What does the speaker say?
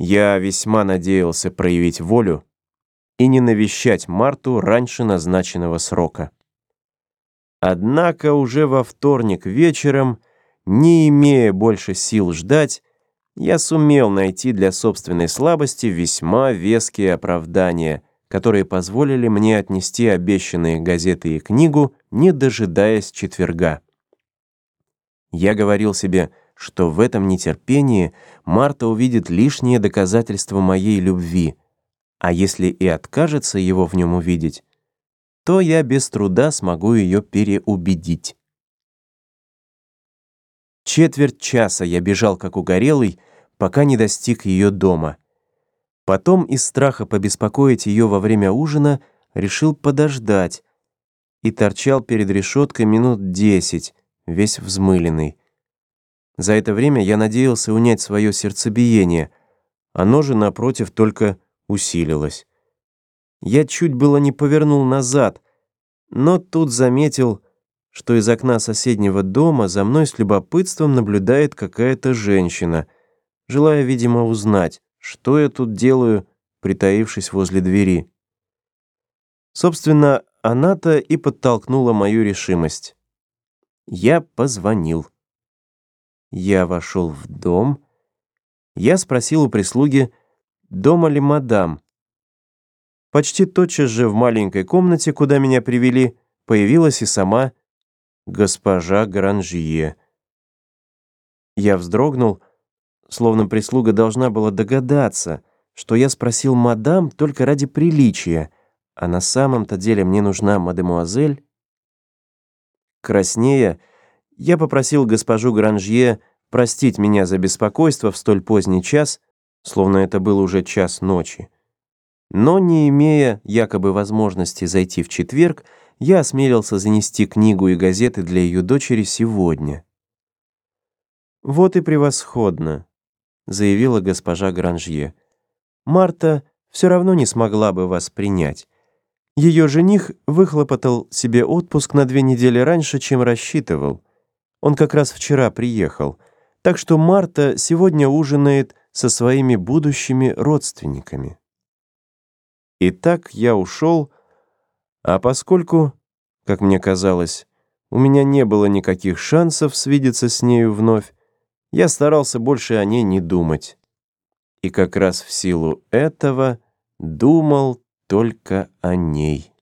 Я весьма надеялся проявить волю и не навещать Марту раньше назначенного срока. Однако уже во вторник вечером, не имея больше сил ждать, я сумел найти для собственной слабости весьма веские оправдания, которые позволили мне отнести обещанные газеты и книгу, не дожидаясь четверга. Я говорил себе — что в этом нетерпении Марта увидит лишнее доказательство моей любви, а если и откажется его в нем увидеть, то я без труда смогу ее переубедить. Четверть часа я бежал как угорелый, пока не достиг ее дома. Потом из страха побеспокоить ее во время ужина решил подождать и торчал перед решеткой минут десять, весь взмыленный. За это время я надеялся унять свое сердцебиение. Оно же, напротив, только усилилось. Я чуть было не повернул назад, но тут заметил, что из окна соседнего дома за мной с любопытством наблюдает какая-то женщина, желая, видимо, узнать, что я тут делаю, притаившись возле двери. Собственно, она-то и подтолкнула мою решимость. Я позвонил. Я вошел в дом. Я спросил у прислуги, дома ли мадам. Почти тотчас же в маленькой комнате, куда меня привели, появилась и сама госпожа Гранжье. Я вздрогнул, словно прислуга должна была догадаться, что я спросил мадам только ради приличия, а на самом-то деле мне нужна мадемуазель. Краснея, я попросил госпожу Гранжье простить меня за беспокойство в столь поздний час, словно это был уже час ночи. Но, не имея якобы возможности зайти в четверг, я осмелился занести книгу и газеты для ее дочери сегодня. «Вот и превосходно», — заявила госпожа Гранжье. «Марта все равно не смогла бы вас принять. Ее жених выхлопотал себе отпуск на две недели раньше, чем рассчитывал. Он как раз вчера приехал, так что Марта сегодня ужинает со своими будущими родственниками. Итак, я ушел, а поскольку, как мне казалось, у меня не было никаких шансов свидеться с нею вновь, я старался больше о ней не думать. И как раз в силу этого думал только о ней.